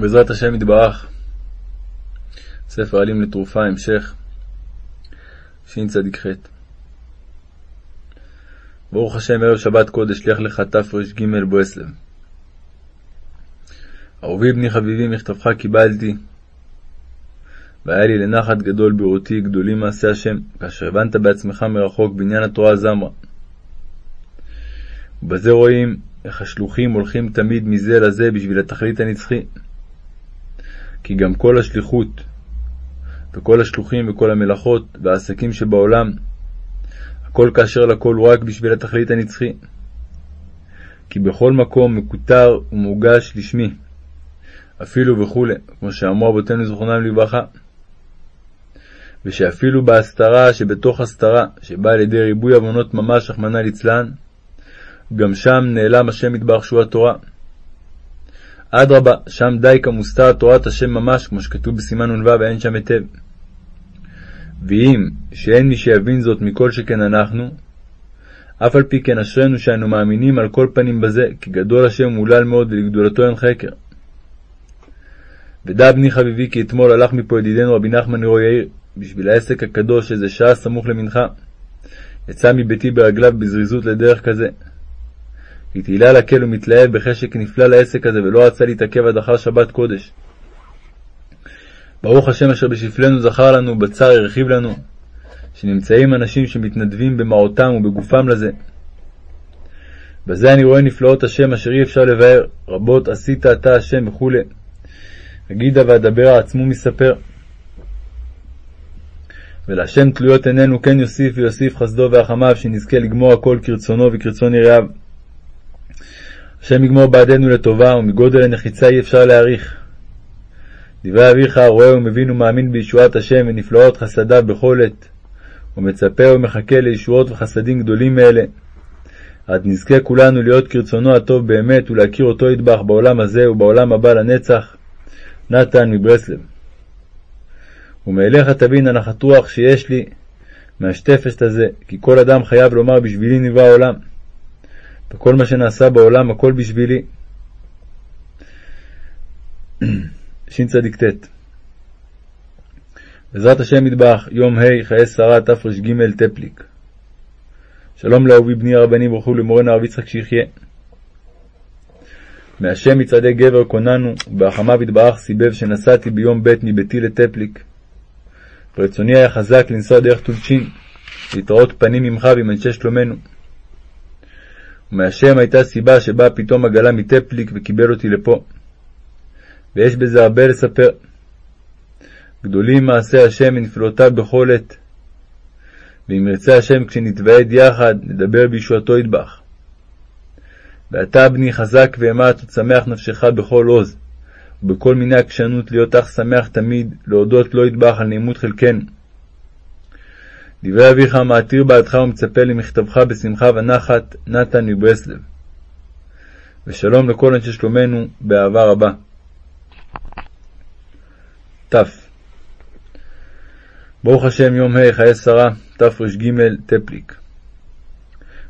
בעזרת השם יתברך, ספר עלים לתרופה, המשך, שצ"ח. ברוך השם, ערב שבת קודש, שליח לך תר"ג בועסלב. אהובי בני חביבי, מכתבך קיבלתי, והיה לי לנחת גדול בראותי גדולים מעשי השם, כאשר הבנת בעצמך מרחוק בעניין התורה זמרה. ובזה רואים איך השלוחים הולכים תמיד מזה לזה בשביל התכלית הנצחי. כי גם כל השליחות, וכל השלוחים וכל המלאכות והעסקים שבעולם, הכל כאשר לכל הוא רק בשביל התכלית הנצחי. כי בכל מקום מקוטר ומוגש לשמי, אפילו וכולי, כמו שאמרו אבותינו זכרונם לברכה. ושאפילו בהסתרה שבתוך הסתרה, שבאה על ידי ריבוי עוונות ממש, רחמנא ליצלן, גם שם נעלם השם יתברך שהוא התורה. אדרבה, שם די כמוסתר תורת השם ממש, כמו שכתוב בסימן נ"ו, ואין שם היטב. ואם שאין מי שיבין זאת מכל שכן אנחנו, אף על פי כן אשרינו שאנו מאמינים על כל פנים בזה, כי גדול השם ומולל מאוד ולגדולתו אין חקר. ודע בני חביבי כי אתמול הלך מפה ידידנו רבי נחמן נרו יאיר, בשביל העסק הקדוש איזה שעה סמוך למנחה. יצא מביתי ברגליו בזריזות לדרך כזה. כי תהילה לקל ומתלהב בחשק נפלא לעסק הזה, ולא רצה להתעכב עד אחר שבת קודש. ברוך השם אשר בשפלנו זכר לנו, בצר הרחיב לנו, שנמצאים אנשים שמתנדבים במעותם ובגופם לזה. בזה אני רואה נפלאות השם אשר אי אפשר לבאר, רבות עשית אתה השם וכו'. אגידה ואדבר עצמו מספר. ולהשם תלויות עינינו כן יוסיף ויוסיף חסדו והחמיו, שנזכה לגמור הכל כרצונו וכרצון יראיו. השם יגמור בעדנו לטובה, ומגודל הנחיצה אי אפשר להעריך. דברי אביך הרואה ומבין ומאמין בישועת השם ונפלאות חסדיו בכל עת, ומצפה ומחכה לישועות וחסדים גדולים מאלה. עד נזכה כולנו להיות כרצונו הטוב באמת ולהכיר אותו ידבח בעולם הזה ובעולם הבא לנצח. נתן מברסלב. ומאליך תבין הנחת רוח שיש לי מהשטפסט הזה, כי כל אדם חייב לומר בשבילי נברא העולם. וכל מה שנעשה בעולם, הכל בשבילי. שצ"ט בעזרת השם מטבח, יום ה' חיי שרה תר"ג טפליק. שלום לאהובי בני הרבני ברכו למורנו הרב יצחק שיחיה. מהשם מצעדי גבר קוננו, ובהחמיו יתברך סיבב שנסעתי ביום ב' מביתי לטפליק. ורצוני היה חזק לנסוע דרך טולצ'ין, להתראות פנים ממך ועם אנשי שלומנו. ומהשם הייתה סיבה שבאה פתאום עגלה מטפליק וקיבל אותי לפה. ויש בזה הרבה לספר. גדולים מעשי השם ונפלאותיו בכל עת. ואם ירצה השם כשנתוועד יחד, נדבר בישועתו ידבח. ואתה בני חזק ואמץ ותשמח נפשך בכל עוז, ובכל מיני עקשנות להיות אך שמח תמיד, להודות לא ידבח על נעימות חלקנו. דברי אביך מעתיר בעדך ומצפה למכתבך בשמחה ונחת, נתן מברסלב. ושלום לכל אנשי שלומנו, באהבה רבה. ת. ברוך השם יום ה' חיי שרה, תר"ג טפליק.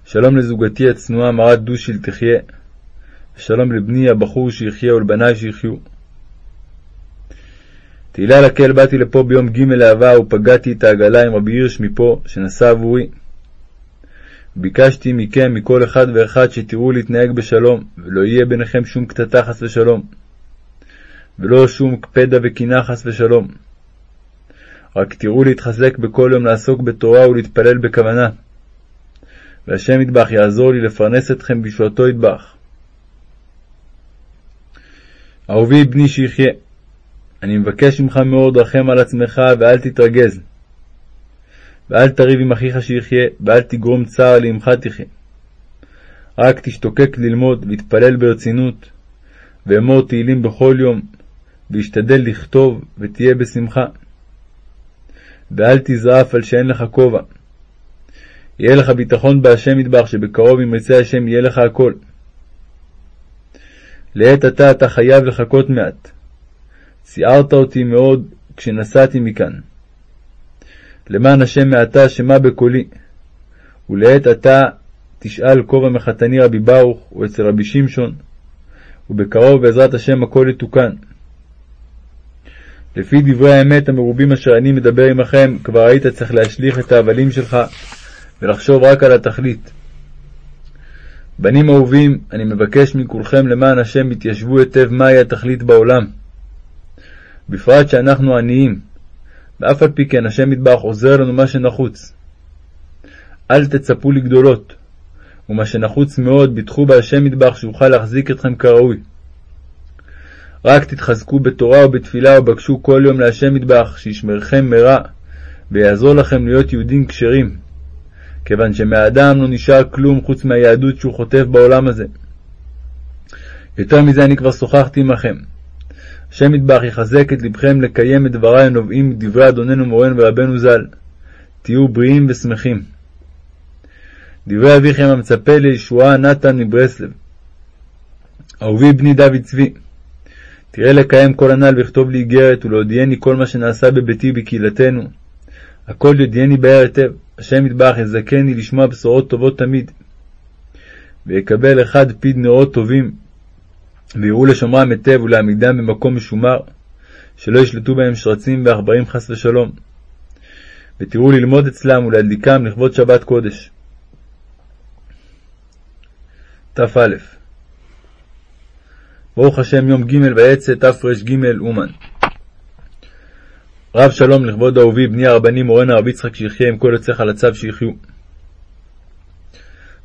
שלום לזוגתי הצנועה מרת דושיל תחיה, ושלום לבני הבחור שיחיה ולבניי שיחיו. תהילה לקהל באתי לפה ביום ג' לאהבה ופגעתי את העגלה עם רבי הירש מפה, שנסע עבורי. ביקשתי מכם, מכל אחד ואחד, שתראו להתנהג בשלום, ולא יהיה ביניכם שום קטטה חס ושלום, ולא שום קפדה וקינה חס ושלום. רק תראו להתחזק בכל יום לעסוק בתורה ולהתפלל בכוונה. והשם ידבח יעזור לי לפרנס אתכם בישועתו ידבח. אהובי בני שיחיה, אני מבקש ממך מאוד רחם על עצמך ואל תתרגז. ואל תריב עם אחיך שיחיה, ואל תגרום צער לאמך תחיה. רק תשתוקק ללמוד, להתפלל ברצינות, ואמור תהילים בכל יום, והשתדל לכתוב, ותהיה בשמחה. ואל תזעף על שאין לך כובע. יהיה לך ביטחון בהשם מטבח, שבקרוב אם ירצה השם יהיה לך הכל. לעת עתה אתה חייב לחכות מעט. ציערת אותי מאוד כשנסעתי מכאן. למען השם מעתה שמע בקולי, ולעת עתה תשאל כובע מחתני רבי ברוך, או אצל רבי שמשון, ובקרוב בעזרת השם הכל יתוקן. לפי דברי האמת המרובים אשר אני מדבר עמכם, כבר היית צריך להשליך את ההבלים שלך ולחשוב רק על התכלית. בנים אהובים, אני מבקש מכולכם למען השם התיישבו היטב מהי התכלית בעולם. בפרט שאנחנו עניים, ואף על פי כן השם מטבח עוזר לנו מה שנחוץ. אל תצפו לגדולות, ומה שנחוץ מאוד, ביטחו בהשם מטבח שיוכל להחזיק אתכם כראוי. רק תתחזקו בתורה ובתפילה ובקשו כל יום להשם מטבח, שישמרכם מרע, ויעזור לכם להיות יהודים כשרים, כיוון שמהאדם לא נשאר כלום חוץ מהיהדות שהוא חוטף בעולם הזה. יותר מזה אני כבר שוחחתי עמכם. השם מטבח יחזק את לבכם לקיים את דברי הנובעים מדברי אדוננו מורנו ורבנו ז"ל. תהיו בריאים ושמחים. דברי אביכם המצפה לישועה נתן מברסלב. אהובי בני דוד צבי, תראה לקיים כל הנ"ל וכתוב לי איגרת ולהודיעני כל מה שנעשה בביתי בקהילתנו. הכל יודיעני בהר היטב, השם יתברך יזכני לשמוע בשורות טובות תמיד. ויקבל אחד פיד נרות טובים, ויראו לשומרם היטב ולהעמידם במקום משומר, שלא ישלטו בהם שרצים ועכברים חס ושלום. ותראו ללמוד אצלם ולהדליקם לכבוד שבת קודש. תא ברוך השם יום ג' ויצא תר"ג אומן. רב שלום לכבוד אהובי בני הרבני מורנו הרב יצחק שיחיה עם כל יוצאיך לצו שיחיו.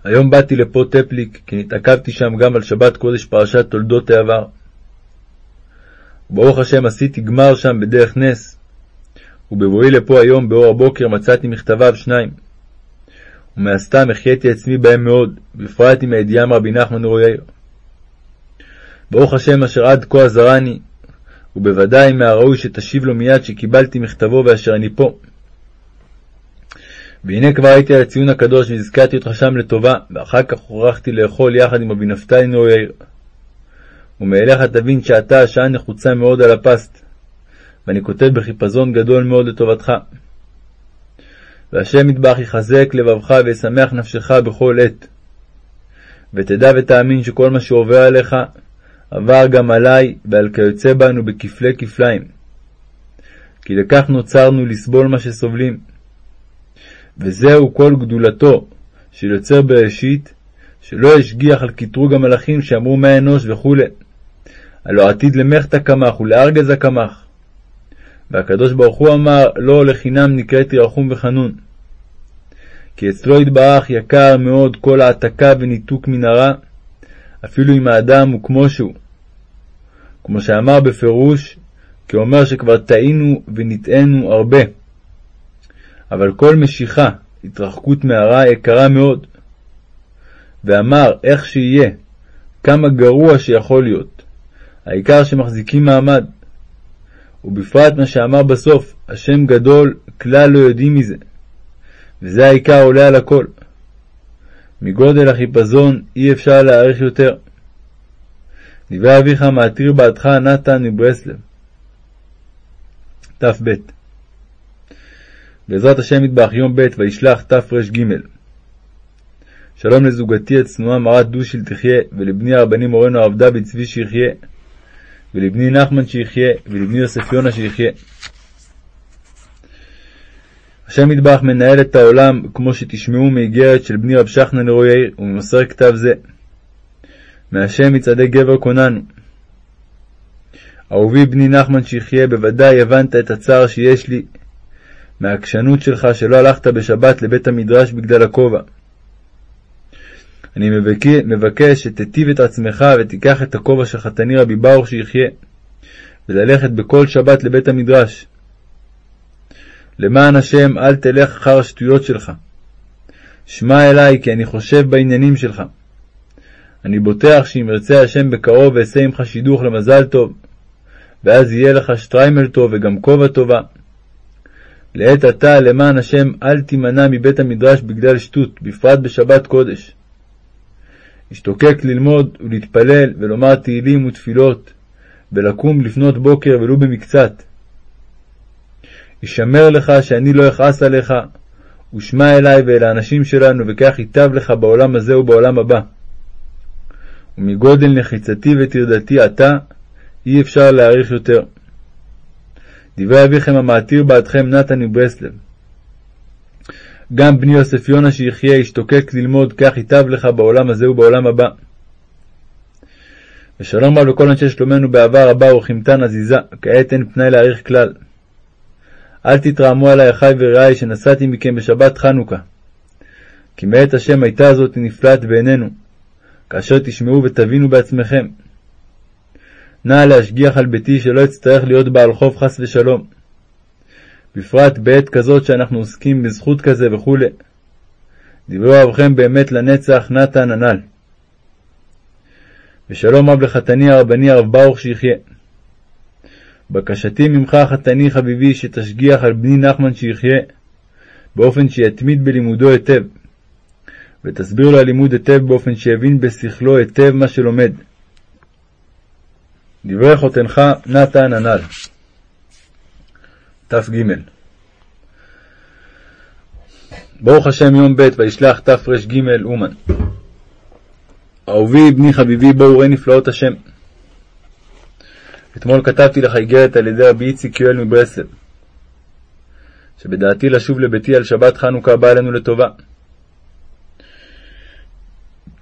היום באתי לפה טפליק, כי נתעכבתי שם גם על שבת קודש פרשת תולדות העבר. ברוך השם עשיתי גמר שם בדרך נס, ובבואי לפה היום באור הבוקר מצאתי מכתביו שניים. ומהסתם החייתי עצמי בהם מאוד, בפרט עם הידיעה מרבי נחמן נורו יאיר. ברוך השם אשר עד כה עזרני, ובוודאי מהראוי שתשיב לו מיד שקיבלתי מכתבו ואשר אני פה. והנה כבר הייתי על הציון הקדוש והזכרתי אותך שם לטובה, ואחר כך הוכרחתי לאכול יחד עם רבי נפתלי נור יאיר. ומאליך תבין שעתה השעה נחוצה מאוד על הפסט, ואני כותב בחיפזון גדול מאוד לטובתך. והשם יטבח יחזק לבבך וישמח נפשך בכל עת. ותדע ותאמין שכל מה שעובר עליך עבר גם עלי ועל כיוצא בנו בכפלי כפליים. כי לכך נוצרנו לסבול מה שסובלים. וזהו כל גדולתו של יוצר בראשית, שלא השגיח על קטרוג המלאכים שאמרו מה אנוש וכו', הלא עתיד למחתא קמח ולארגזה קמח. והקדוש ברוך הוא אמר, לא לחינם נקראתי רחום וחנון. כי אצלו יתברך יקר מאוד כל העתקה וניתוק מן הרע, אפילו אם האדם הוא כמו שהוא. כמו שאמר בפירוש, כי אומר שכבר טעינו ונטענו הרבה. אבל כל משיכה, התרחקות מהרע, יקרה מאוד. ואמר, איך שיהיה, כמה גרוע שיכול להיות. העיקר שמחזיקים מעמד. ובפרט מה שאמר בסוף, השם גדול, כלל לא יודעים מזה. וזה העיקר עולה על הכל. מגודל החיפזון אי אפשר להעריך יותר. דברי אביך מעתיר בעדך נתן מברסלב. תב בעזרת השם מטבח יום ב' וישלח תר"ג שלום לזוגתי הצנועה מרת דושיל תחיה, ולבני הרבנים מורנו הרב דוד צבי שיחיה, ולבני נחמן שיחיה, ולבני יוסף יונה שיחיה. השם מטבח מנהל את העולם כמו שתשמעו מאיגרת של בני רב שחנן נרו יאיר וממוסר כתב זה. מהשם מצעדי גבר כוננו. אהובי בני נחמן שיחיה, בוודאי הבנת את הצער שיש לי מהעקשנות שלך שלא הלכת בשבת לבית המדרש בגלל הכובע. אני מבקש שתיטיב את עצמך ותיקח את הכובע של חתני רבי ברוך שיחיה, וללכת בכל שבת לבית המדרש. למען השם אל תלך אחר השטויות שלך. שמע אלי כי אני חושב בעניינים שלך. אני בוטח שאם ירצה השם בקרוב אעשה עמך שידוך למזל טוב, ואז יהיה לך שטריימל טוב וגם כובע טובה. לעת עתה, למען השם, אל תימנע מבית המדרש בגלל שטות, בפרט בשבת קודש. השתוקק ללמוד ולהתפלל ולומר תהילים ותפילות, ולקום לפנות בוקר ולו במקצת. ישמר לך שאני לא אכעס עליך, ושמע אלי ואל האנשים שלנו, וכך ייטב לך בעולם הזה ובעולם הבא. ומגודל נחיצתי וטרדתי עתה, אי אפשר להעריך יותר. דברי אביכם המעתיר בעדכם נתן מברסלב. גם בני יוסף יונה שיחיה, ישתוקק ללמוד, כך ייטב לך בעולם הזה ובעולם הבא. ושלום רב לכל אנשי שלומנו בעבר הבא ורחימתן עזיזה, כעת אין פנאי להעריך כלל. אל תתרעמו עלי אחי ורעי שנסעתי מכם בשבת חנוכה. כי מאת השם הייתה זאת נפלאת בעינינו, כאשר תשמעו ותבינו בעצמכם. נא להשגיח על ביתי שלא אצטרך להיות בעל חוב חס ושלום. בפרט בעת כזאת שאנחנו עוסקים בזכות כזה וכו'. דברי אוהבכם באמת לנצח נתן הנ"ל. ושלום רב לחתני הרבני הרב ברוך שיחיה. בקשתי ממך, חתני חביבי, שתשגיח על בני נחמן שיחיה, באופן שיתמיד בלימודו היטב, ותסביר לו הלימוד היטב באופן שיבין בשכלו היטב מה שלומד. דברי חותנך נתן הנ"ל. תג ברוך השם יום ב' וישלח תר"ג אומן. אהובי בני חביבי בואו ראה נפלאות השם. אתמול כתבתי לך איגרת על ידי רבי איציק יואל מברסלב, שבדעתי לשוב לביתי על שבת חנוכה הבא עלינו לטובה.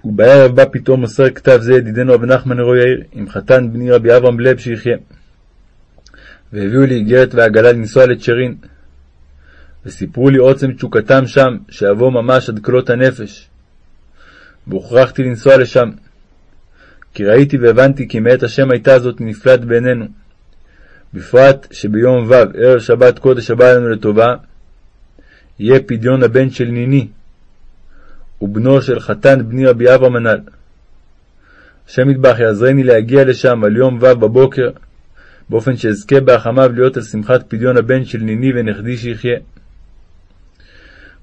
ובערב בא פתאום מוסר כתב זה ידידנו רבי נחמן נרו יאיר, עם חתן בני רבי אברהם לב שיחיה. והביאו לי איגרת ועגלה לנסוע לצ'רין, וסיפרו לי עוצם תשוקתם שם, שאבוא ממש עד כלות הנפש. והוכרחתי לנסוע לשם. כי ראיתי והבנתי כי מאת השם הייתה זאת נפלאת בעינינו. בפרט שביום ו', ערב שבת קודש הבא עלינו לטובה, יהיה פדיון הבן של ניני, ובנו של חתן בני רבי אברהם הנ"ל. השם יטבח יעזרני להגיע לשם על יום ו' בבוקר, באופן שאזכה בהחמיו להיות על שמחת פדיון הבן של ניני ונכדי שיחיה.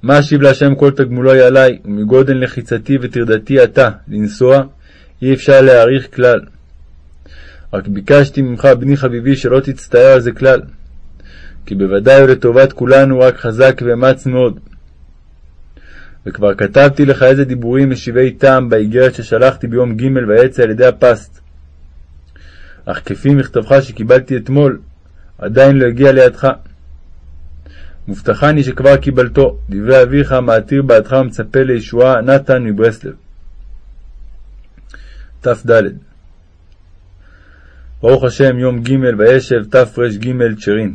מה אשיב להשם כל תגמולוי עלי, ומגודל לחיצתי וטרדתי עתה לנסוע, אי אפשר להעריך כלל. רק ביקשתי ממך, בני חביבי, שלא תצטער על זה כלל, כי בוודאי הוא לטובת כולנו רק חזק ואמץ מאוד. וכבר כתבתי לך איזה דיבורים משיבי טעם באיגרת ששלחתי ביום ג' ויצא על ידי הפסט. אך כפי מכתבך שקיבלתי אתמול, עדיין לא הגיע לידך. מובטחני שכבר קיבלתו, דברי אביך המעתיר בעדך ומצפה לישועה, נתן מברסלב. תד ברוך השם, יום ג' וישב תר"ג צ'רין.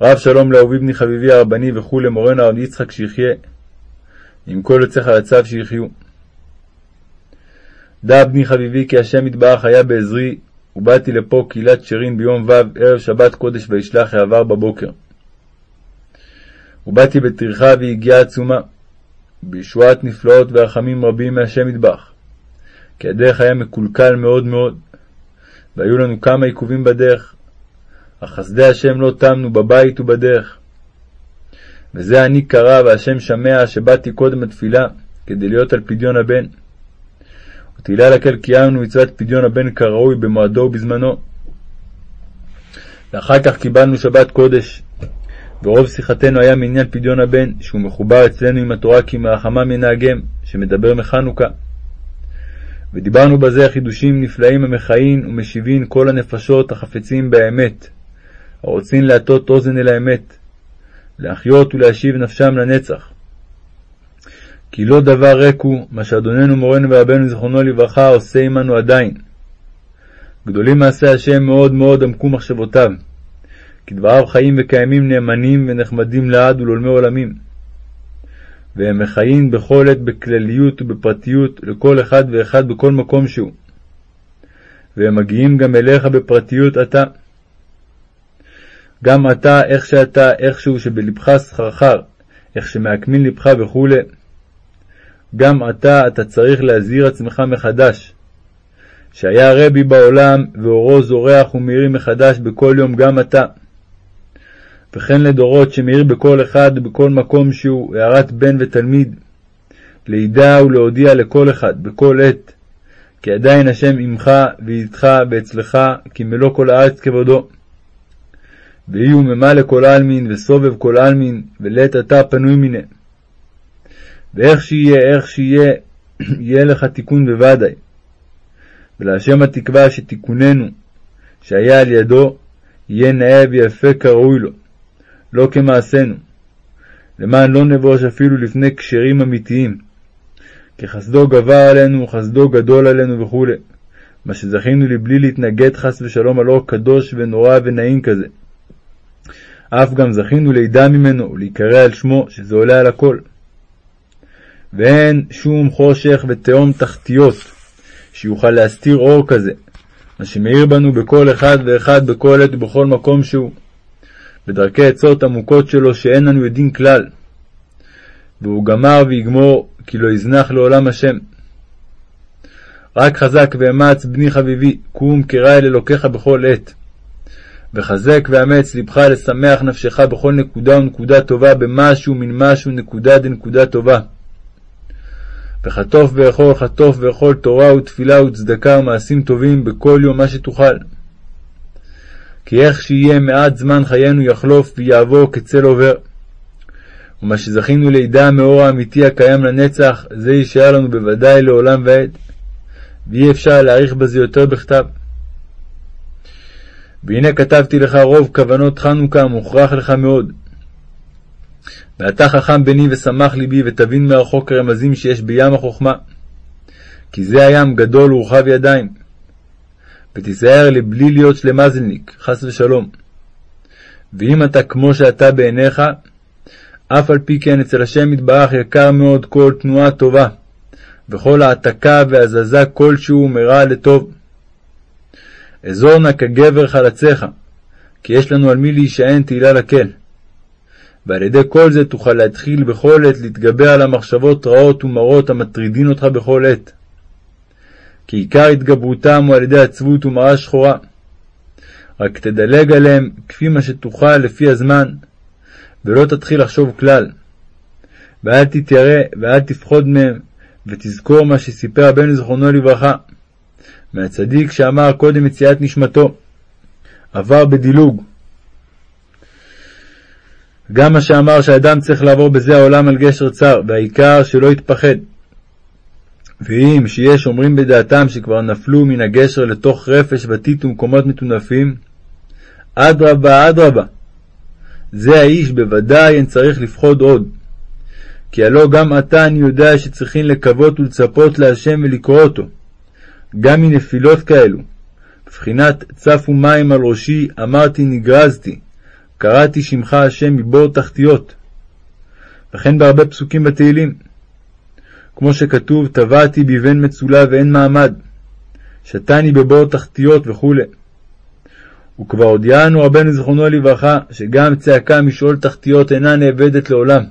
רב שלום לאהובי בני חביבי הרבני וכו' למורנו הרב יצחק שיחיה, עם כל יוצא חלציו שיחיו. דע בני חביבי כי השם יתברך היה בעזרי, ובאתי לפה קהילת שרין ביום ו', ערב שבת קודש וישלח העבר בבוקר. ובאתי בטרחה ויגיעה עצומה, בישועת נפלאות ורחמים רבים מהשם יתברך. כי הדרך היה מקולקל מאוד מאוד, והיו לנו כמה עיכובים בדרך, אך חסדי השם לא תמנו בבית ובדרך. וזה אני קרא והשם שמע שבאתי קודם לתפילה, כדי להיות על פדיון הבן. ותהילה לקל קיימנו מצוות פדיון הבן כראוי במועדו ובזמנו. ואחר כך קיבלנו שבת קודש, ורוב שיחתנו היה מעניין פדיון הבן, שהוא מחובר אצלנו עם התורה כי מרחמה מנהגם, שמדבר מחנוכה. ודיברנו בזה חידושים נפלאים המכהין ומשיבין כל הנפשות החפצים באמת, הרוצים להטות אוזן אל האמת, להחיות ולהשיב נפשם לנצח. כי לא דבר ריק הוא מה שאדוננו מורנו ורבנו זיכרונו לברכה עושה עמנו עדיין. גדולים מעשי השם מאוד מאוד עמקו מחשבותיו, כי דבריו חיים וקיימים נאמנים ונחמדים לעד ולעולמי עולמים. והם מחיים בכל עת בכלליות ובפרטיות לכל אחד ואחד בכל מקום שהוא. והם מגיעים גם אליך בפרטיות אתה. גם אתה, איך שאתה, איכשהו שבלבך סחרחר, איך שמעקמין לבך וכו', גם אתה, אתה צריך להזהיר עצמך מחדש, שהיה רבי בעולם ואורו זורח ומאיר מחדש בכל יום גם אתה. וכן לדורות שמאיר בכל אחד ובכל מקום שהוא הערת בן ותלמיד, לידע ולהודיע לכל אחד, בכל עת, כי עדיין השם עמך ואיתך ואצלך, כי מלוא כל הארץ כבודו. ויהי הוא ממלא כל העלמין, וסובב כל העלמין, ולעת עתה פנוי מיניה. ואיך שיהיה, איך שיהיה, יהיה לך תיקון בוודאי. ולהשם התקווה שתיקוננו, שהיה על ידו, יהיה נאה ויפה כראוי לו, לא כמעשינו, למען לא נבוש אפילו לפני כשרים אמיתיים, כי חסדו גבר עלינו, חסדו גדול עלינו וכו', מה שזכינו לבלי להתנגד חס ושלום על אור קדוש ונורא ונעים כזה. אף גם זכינו לידע ממנו ולהיקרא על שמו, שזה עולה על הכל. ואין שום חושך ותהום תחתיות שיוכל להסתיר אור כזה, מה שמאיר בנו בכל אחד ואחד בכל עת ובכל מקום שהוא, בדרכי עצות עמוקות שלו שאין לנו יודעים כלל. והוא גמר ויגמור, כי לא יזנח לעולם השם. רק חזק ואמץ, בני חביבי, קום קרא אל אלוקיך בכל עת. וחזק ואמץ לבך לשמח נפשך בכל נקודה ונקודה טובה במשהו מן משהו נקודה דנקודה טובה. וחטוף ואכול חטוף ואכול תורה ותפילה וצדקה ומעשים טובים בכל יום מה שתוכל. כי איך שיהיה מעט זמן חיינו יחלוף ויעבור כצל עובר. ומה שזכינו לידע מאור האמיתי הקיים לנצח, זה יישאר לנו בוודאי לעולם ועד, ואי אפשר להעריך בזה יותר בכתב. והנה כתבתי לך רוב כוונות חנוכה המוכרח לך מאוד. ואתה חכם בני ושמח ליבי, ותבין מרחוק הרמזים שיש בים החוכמה. כי זה הים גדול ורחב ידיים. ותיזהר לבלי להיות שלמזלניק, חס ושלום. ואם אתה כמו שאתה בעיניך, אף על פי כן אצל השם יתברך יקר מאוד כל תנועה טובה, וכל העתקה והזזה כלשהו מרע לטוב. אזור נא כגבר חלציך, כי יש לנו על מי להישען תהילה לקל. ועל ידי כל זה תוכל להתחיל בכל עת להתגבר על המחשבות רעות ומרות המטרידין אותך בכל עת. כי עיקר התגברותם הוא על ידי עצבות ומראה שחורה. רק תדלג עליהם כפי מה שתוכל לפי הזמן, ולא תתחיל לחשוב כלל. ואל תתיירא ואל תפחוד מהם, ותזכור מה שסיפר רבנו זכרונו לברכה, מהצדיק שאמר קודם יציאת נשמתו, עבר בדילוג. גם מה שאמר שהאדם צריך לעבור בזה העולם על גשר צר, והעיקר שלא יתפחד. ואם שיש אומרים בדעתם שכבר נפלו מן הגשר לתוך רפש ותית ומקומות מטונפים, אדרבה, אדרבה. זה האיש בוודאי אין צריך לפחוד עוד. כי הלא גם עתה אני יודע שצריכים לקוות ולצפות להשם ולקרוא אותו. גם מנפילות כאלו. בבחינת צפו מים על ראשי, אמרתי נגרזתי, קראתי שמך השם מבור תחתיות. וכן בהרבה פסוקים בתהילים. כמו שכתוב, טבעתי בבן מצולה ואין מעמד, שתני בבור תחתיות וכו'. וכבר הודיענו רבנו זיכרונו לברכה, שגם צעקה משאול תחתיות אינה נאבדת לעולם.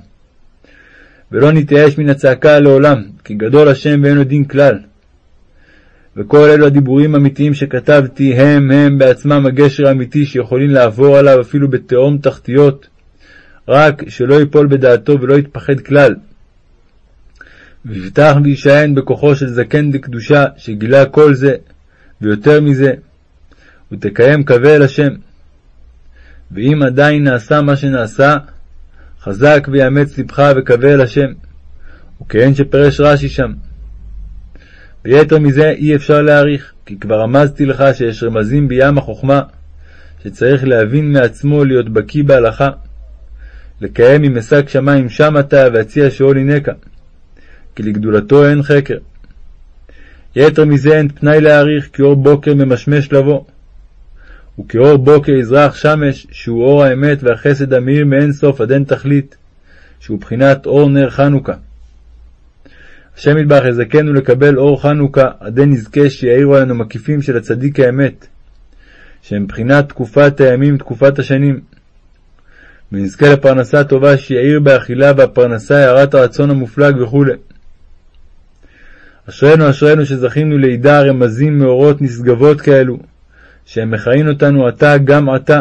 ולא נתייאש מן הצעקה לעולם, כי גדול השם ואין עוד דין כלל. וכל אלו הדיבורים האמיתיים שכתבתי, הם הם בעצמם הגשר האמיתי שיכולים לעבור עליו אפילו בתהום תחתיות, רק שלא ייפול בדעתו ולא יתפחד כלל. ויבטח ויישען בכוחו של זקן דקדושה, שגילה כל זה, ויותר מזה, ותקיים קווה אל השם. ואם עדיין נעשה מה שנעשה, חזק ויאמץ לבך וקווה אל השם. וכן שפרש רש"י שם. ויתר מזה אי אפשר להעריך, כי כבר רמזתי לך שיש רמזים בים החוכמה, שצריך להבין מעצמו להיות בקיא בהלכה, לקיים עם משק שמים שם אתה והציע שאול הינקה, כי לגדולתו אין חקר. יתר מזה אין פנאי להעריך, כי אור בוקר ממשמש לבוא. וכאור בוקר יזרח שמש, שהוא אור האמת והחסד המאיר מאין סוף עד אין תכלית, שהוא בחינת אור נר חנוכה. השם ידבח יזכנו לקבל אור חנוכה, עדי נזכה שיעירו עלינו מקיפים של הצדיק האמת, שהם בחינת תקופת הימים תקופת השנים. ונזכה לפרנסה טובה שיעיר באכילה והפרנסה הערת הרצון המופלג וכו'. אשרינו אשרינו שזכינו לידע רמזים מאורות נשגבות כאלו, שהם מכהן אותנו עתה גם עתה,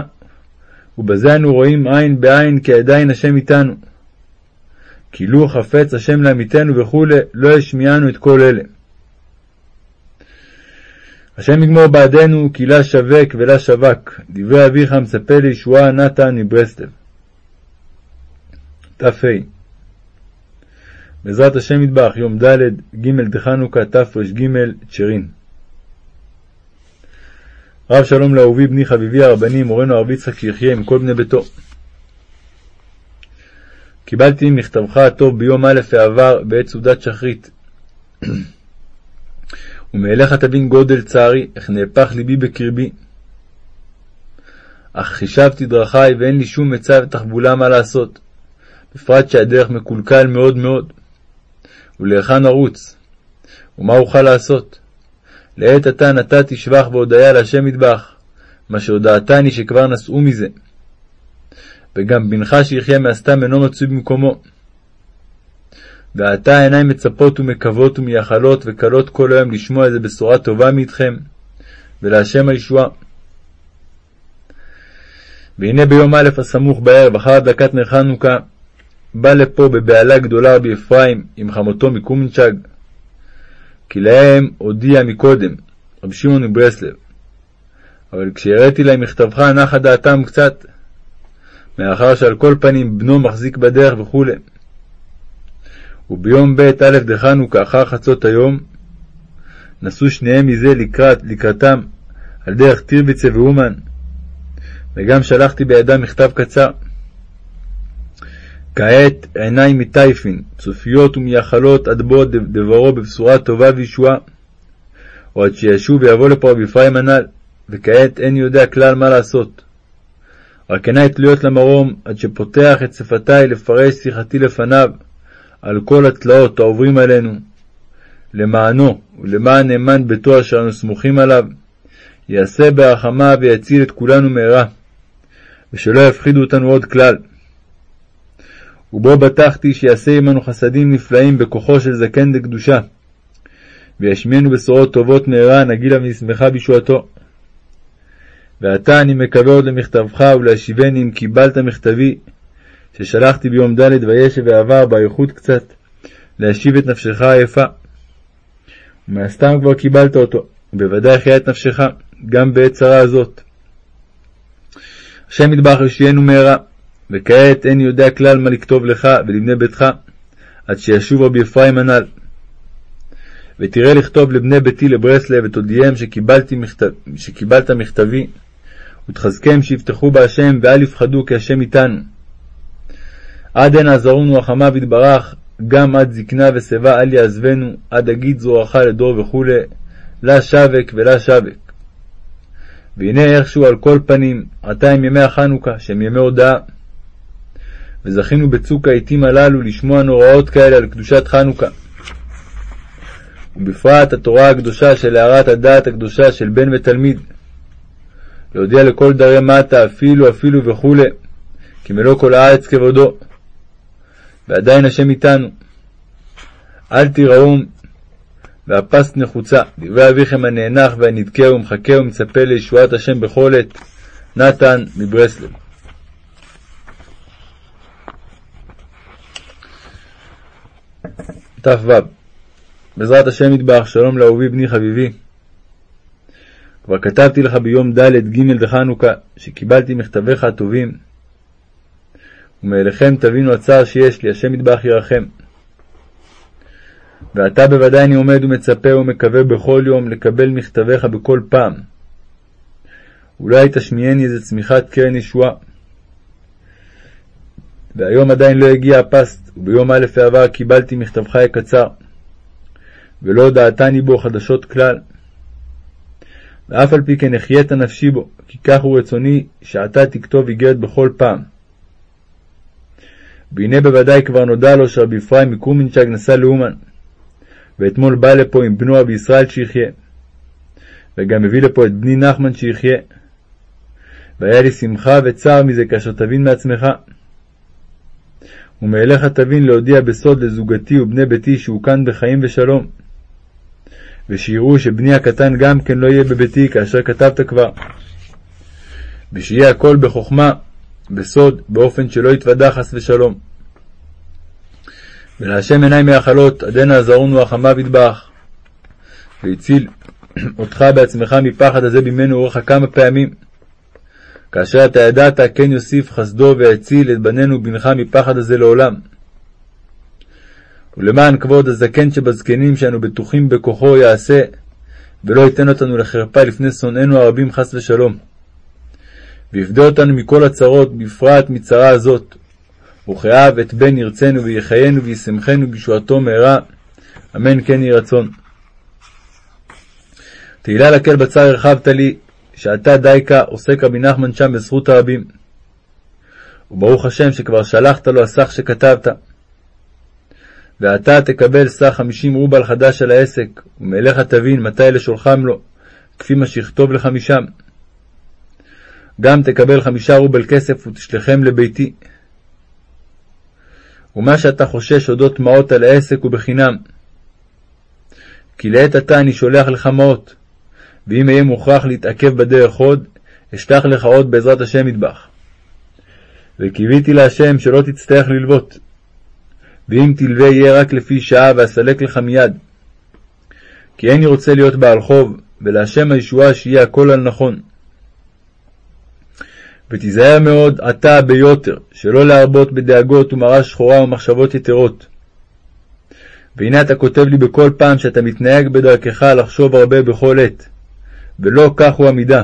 ובזה אנו רואים עין בעין כי עדיין השם איתנו. כי לו חפץ השם לעמיתנו וכו', לא ישמיענו את כל אלה. השם יגמור בעדנו, כי לה שווק ולה שווק. דברי אביך מצפה לישועה נתן מברסלב. ת"ה בעזרת השם ידבח, יום ד', ג' דחנוכה, תר"ג, צ'רין. רב שלום לאהובי בני חביבי הרבני, מורנו הרב יצחק שיחיה עם כל בני ביתו. קיבלתי מכתבך הטוב ביום א' העבר בעת סעודת שחרית. ומאליך תבין גודל צערי, איך נהפך ליבי בקרבי. אך חישבתי דרכי ואין לי שום עצה ותחבולה מה לעשות, בפרט שהדרך מקולקל מאוד מאוד. ולהיכן נרוץ? ומה אוכל לעשות? לעת עתה נתתי שבח והודיה להשם מטבח, מה שהודעתני שכבר נסעו מזה. וגם בנך שיחיה מהסתם אינו מצוי במקומו. ועתה עיניים מצפות ומקוות ומייחלות וקלות כל היום לשמוע איזה בשורה טובה מאיתכם, ולהשם הישועה. והנה ביום א' הסמוך בערב, אחר הדלקת נר חנוכה, בא לפה בבהלה גדולה רבי אפרים עם חמותו מקומנצ'ג, כי להם הודיע מקודם, רבי שמעון מברסלב. אבל כשהראיתי להם מכתבך נחה דעתם קצת, מאחר שעל כל פנים בנו מחזיק בדרך וכו'. וביום ב' א' דחנוכה אחר חצות היום, נסעו שניהם מזה לקראת, לקראתם על דרך טירביצה ואומן, וגם שלחתי בידם מכתב קצר. כעת עיניי מטייפין, צופיות ומייחלות עד בוא דברו בבשורה טובה וישועה, או עד שישוב ויבוא לפה רבי אפרים הנ"ל, וכעת אין יודע כלל מה לעשות. רק עיניי תלויות למרום, עד שפותח את שפתי לפרש שיחתי לפניו, על כל התלאות העוברים עלינו, למענו ולמען נאמן ביתו אשר אנו סמוכים עליו, יעשה ברחמה ויציל את כולנו מהרה, ושלא יפחידו אותנו עוד כלל. ובו בטחתי שיעשה עמנו חסדים נפלאים בכוחו של זקן דקדושה, וישמיענו בשורות טובות מהרה, נגילה ונשמחה בישועתו. ועתה אני מקווה עוד למכתבך ולהשיבני אם קיבלת מכתבי, ששלחתי ביום ד' וישב ועבר באריכות קצת, להשיב את נפשך היפה. ומהסתם כבר קיבלת אותו, ובוודאי חיה את נפשך, גם בעת צרה הזאת. השם ידבח ישיינו מהרה, וכעת אין יודע כלל מה לכתוב לך ולבני ביתך, עד שישוב רבי אפרים הנ"ל. ותראה לכתוב לבני ביתי לברסלב ותודיעם שקיבלת מכתבי, ותחזקם שיבטחו בהשם ואל יפחדו כי השם איתנו. עד הנה עזרונו החמיו יתברך, גם עד זקנה ושיבה אל יעזבנו, עד אגיד זרועך לדור וכו', לה שווק ולה שווק. והנה איכשהו על כל פנים, עתה הם ימי החנוכה, שהם ימי הודאה. וזכינו בצוק העתים הללו לשמוע נוראות כאלה על קדושת חנוכה. ובפרט התורה הקדושה של הארת הדעת הקדושה של בן ותלמיד. להודיע לכל דרי מטה, אפילו אפילו וכו', כי מלוא כל הארץ כבודו. ועדיין השם איתנו. אל תיראום, והפסט נחוצה, דברי אביכם הנאנח והנדכה ומחכה ומצפה לישועת השם בכל עת. נתן מברסלב. תו בעזרת השם יתברך, שלום לאהובי בני חביבי. כבר כתבתי לך ביום ד' ג' דחנוכה, שקיבלתי מכתביך הטובים, ומאליכם תבינו הצער שיש לי, השם יתברך ירחם. ועתה בוודאי אני עומד ומצפה ומקווה בכל יום לקבל מכתביך בכל פעם. אולי תשמיעני איזה צמיחת קרן ישועה. והיום עדיין לא הגיע הפסט, וביום א' העבר קיבלתי מכתבך הקצר, ולא הודעתני בו חדשות כלל. ואף על פי כן החיית נפשי בו, כי כך הוא רצוני שעתה תכתוב איגרת בכל פעם. והנה בוודאי כבר נודע לו שרבי אפרים מקומינצ'ג נסע לאומן, ואתמול בא לפה עם בנו רבי ישראל שיחיה, וגם הביא לפה את בני נחמן שיחיה. והיה לי שמחה וצער מזה כאשר תבין מעצמך. ומאליך תבין להודיע בסוד לזוגתי ובני ביתי שהוא כאן בחיים ושלום. ושיראו שבני הקטן גם כן לא יהיה בביתי כאשר כתבת כבר. ושיהיה הכל בחוכמה, בסוד, באופן שלא יתוודע חס ושלום. ולהשם עיניים מייחלות, עדנה עזרונו החמה ידבח. והציל אותך בעצמך מפחד הזה ממנו אורך כמה פעמים. כאשר אתה ידעת, כן יוסיף חסדו והציל את בנינו ובנך מפחד הזה לעולם. ולמען כבוד הזקן שבזקנים שאנו בטוחים בכוחו יעשה, ולא ייתן אותנו לחרפה לפני שונאינו הרבים חס ושלום. ויפדה אותנו מכל הצרות, בפרט מצרה הזאת. וכאב את בן ירצנו ויחיינו וישמחנו בישועתו מהרה, אמן כן יהי רצון. תהילה לקל בצר הרחבת לי, שאתה דייקה עוסק רבי נחמן שם בזכות הרבים. וברוך השם שכבר שלחת לו הסך שכתבת. ועתה תקבל סך חמישים רובל חדש על העסק, ומאליך תבין מתי לשולחם לו, כפי מה שיכתוב לך משם. גם תקבל חמישה רובל כסף ותשלחם לביתי. ומה שאתה חושש אודות מעות על העסק הוא בחינם. כי לעת עתה אני שולח לך מעות, ואם אהיה מוכרח להתעכב בדרך עוד, אשלח לך עוד בעזרת השם מטבח. וקיוויתי להשם שלא תצטרך ללוות, ואם תלווה יהיה רק לפי שעה ואסלק לך מיד. כי איני רוצה להיות בעל חוב, ולהשם הישועה שיהיה הכל על נכון. ותיזהר מאוד אתה ביותר, שלא להרבות בדאגות ומראה שחורה ומחשבות יתרות. והנה אתה כותב לי בכל פעם שאתה מתנהג בדרכך לחשוב הרבה בכל עת, ולא כך הוא המידה.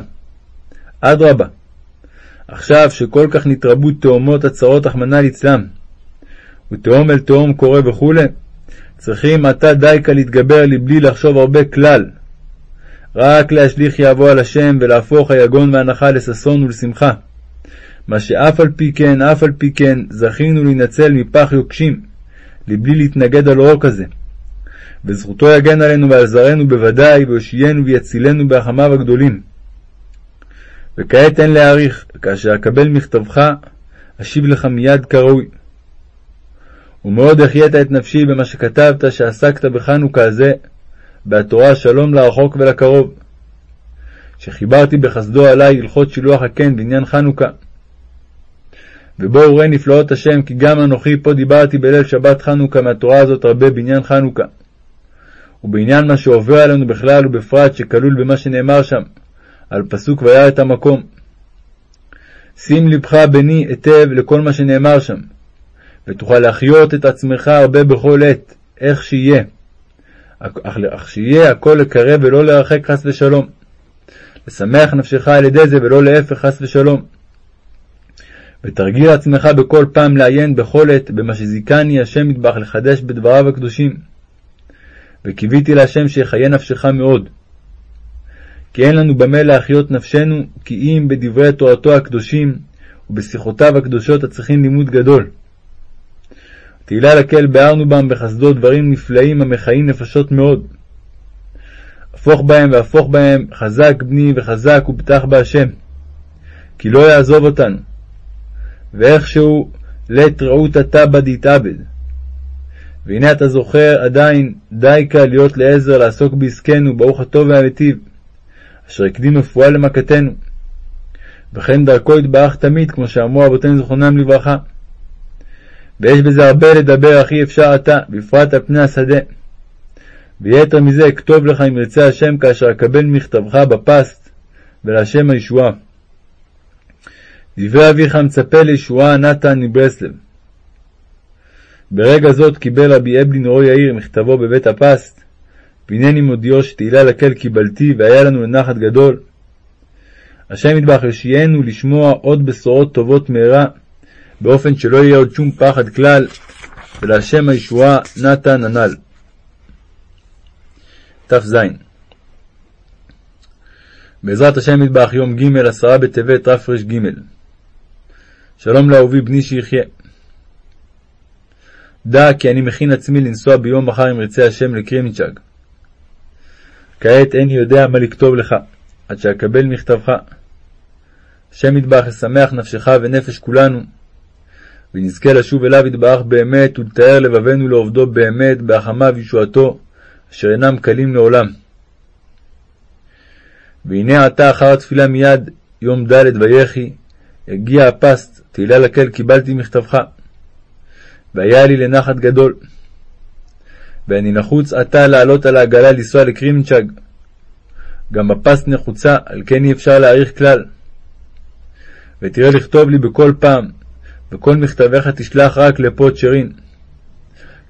אדרבה, עכשיו שכל כך נתרבו תאומות הצרות רחמנא ליצלם, ותהום אל תהום קורא וכו', צריכים עתה דייקה להתגבר לי בלי לחשוב הרבה כלל. רק להשליך יבוא על השם ולהפוך היגון והנחה לששון ולשמחה. מה שאף על פי כן, אף על פי כן, זכינו להינצל מפח יוקשים, לבלי להתנגד על אור כזה. וזכותו יגן עלינו ועל זרענו בוודאי, ויושיענו ויצילנו בהחמיו הגדולים. וכעת אין להאריך, וכאשר אקבל מכתבך, אשיב לך מיד כראוי. ומאוד החיית את נפשי במה שכתבת שעסקת בחנוכה הזה, בהתורה שלום לרחוק ולקרוב. שחיברתי בחסדו עלי הלכות שילוח הקן בעניין חנוכה. ובואו ראה נפלאות השם, כי גם אנוכי פה דיברתי בליל שבת חנוכה מהתורה הזאת הרבה בעניין חנוכה. ובעניין מה שעובר עלינו בכלל ובפרט שכלול במה שנאמר שם, על פסוק וירא את המקום. שים לבך בני היטב לכל מה שנאמר שם, ותוכל להחיות את עצמך הרבה בכל עת, איך שיהיה. אך, אך שיהיה הכל לקרב ולא לרחק חס ושלום. לשמח נפשך על ידי זה ולא להפך חס ושלום. ותרגיל עצמך בכל פעם לעיין בכל עת במה שזיכני השם מטבח לחדש בדבריו הקדושים. וקיוויתי להשם שיחיה נפשך מאוד. כי אין לנו במה להחיות נפשנו, כי אם בדברי תורתו הקדושים ובשיחותיו הקדושות הצריכים לימוד גדול. תהילה לקהל ביארנו בם בחסדו דברים נפלאים המחיים נפשות מאוד. הפוך בהם והפוך בהם, חזק בני וחזק ובטח בהשם. כי לא יעזוב אותנו. ואיכשהו לית רעות תבא דתאבד. והנה אתה זוכר עדיין די קל להיות לעזר לעסוק בעסקנו, ברוך הטוב והמיטיב, אשר הקדים רפואה למכתנו. וכן דרכו יתברך תמיד, כמו שאמרו אבותינו זכרונם לברכה. ויש בזה הרבה לדבר, אך אי אפשר עתה, בפרט על פני השדה. ויתר מזה אכתוב לך אם ירצה השם, כאשר אקבל מכתבך בפסט, ולהשם הישועה. דברי אביך מצפה לישועה נתן מברסלב. ברגע זאת קיבל רבי אבלין אור יאיר מכתבו בבית הפסט, והנני מודיעו שתהילה לקל קיבלתי, והיה לנו לנחת גדול. השם ידבח יושיענו לשמוע עוד בשורות טובות מהרה, באופן שלא יהיה עוד שום פחד כלל, ולהשם הישועה נתן הנ"ל. תז בעזרת השם ידבח יום ג' עשרה בטבת ר"ג שלום לאהובי בני שיחיה. דע כי אני מכין עצמי לנסוע ביום מחר אם ירצה השם לקריניצ'אג. כעת איני יודע מה לכתוב לך, עד שאקבל מכתבך. השם ידבח ישמח נפשך ונפש כולנו, ונזכה לשוב אליו יתברך באמת, ולתאר לבבנו לעובדו באמת, בהחמיו וישועתו, אשר אינם קלים לעולם. והנה עתה אחר התפילה מיד, יום ד' ויחי, הגיע הפסט, תהילה לקל קיבלתי מכתבך. והיה לי לנחת גדול. ואני נחוץ עתה לעלות על העגלה לנסוע לקרימנצ'ג. גם הפסט נחוצה, על כן אי אפשר להאריך כלל. ותראה לכתוב לי בכל פעם, וכל מכתביך תשלח רק לפות שרין.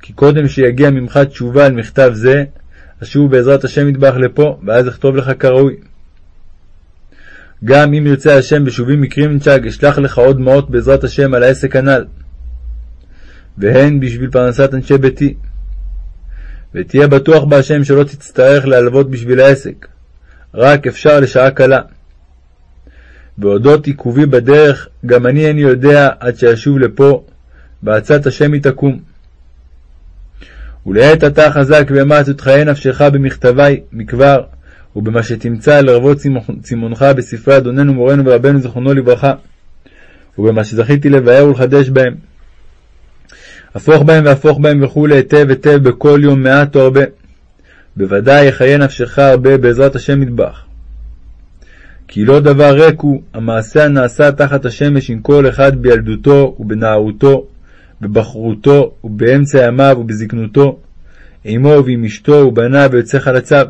כי קודם שיגיע ממך תשובה על מכתב זה, אשוב בעזרת השם יתברך לפה, ואז אכתוב לך כראוי. גם אם ירצה השם בשובים מקרימנצ'ג, אשלח לך עוד מעות בעזרת השם על העסק הנ"ל. והן בשביל פרנסת אנשי ביתי. ותהיה בטוח בהשם שלא תצטרך להלוות בשביל העסק, רק אפשר לשעה קלה. באודות עיכובי בדרך, גם אני איני יודע עד שאשוב לפה, בעצת השם היא תקום. ולעת עתה חזק ואמץ ותחיה נפשך במכתבי מכבר, ובמה שתמצא לרבות צימונך בספרי אדוננו מורנו ורבנו זכרונו לברכה, ובמה שזכיתי לבאר ולחדש בהם. הפוך בהם והפוך בהם וכולי היטב היטב בכל יום מעט או הרבה. בוודאי יחיה נפשך הרבה בעזרת השם מטבח. כי לא דבר ריק הוא המעשה הנעשה תחת השמש עם כל אחד בילדותו ובנערותו, בבחרותו ובאמצע ימיו ובזקנותו, עמו ועם אשתו ובניו ויוצא חלציו.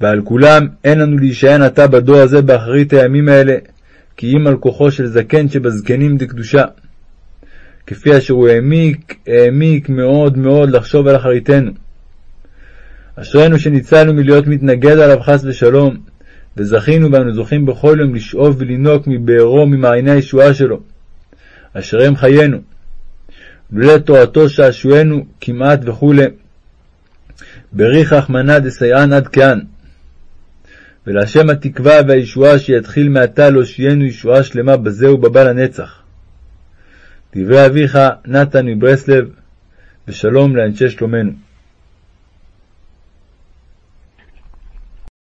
ועל כולם אין לנו להישען עתה בדור הזה באחרית הימים האלה, כי אם על כוחו של זקן שבזקנים דקדושה. כפי אשר הוא העמיק, העמיק מאוד מאוד לחשוב על אחריתנו. אשרינו שניצלנו מלהיות מתנגד עליו חס ושלום, וזכינו ואנו זוכים בכל יום לשאוב ולינוק מבארו ממעייני הישועה שלו. אשריהם חיינו. לולא תורתו שעשוענו כמעט וכולי. בריך רחמנא דסייען עד כאן. ולהשם התקווה והישועה שיתחיל מעתה להושיענו ישועה שלמה בזה ובבא לנצח. דברי אביך נתן מברסלב, ושלום לאנשי שלומנו.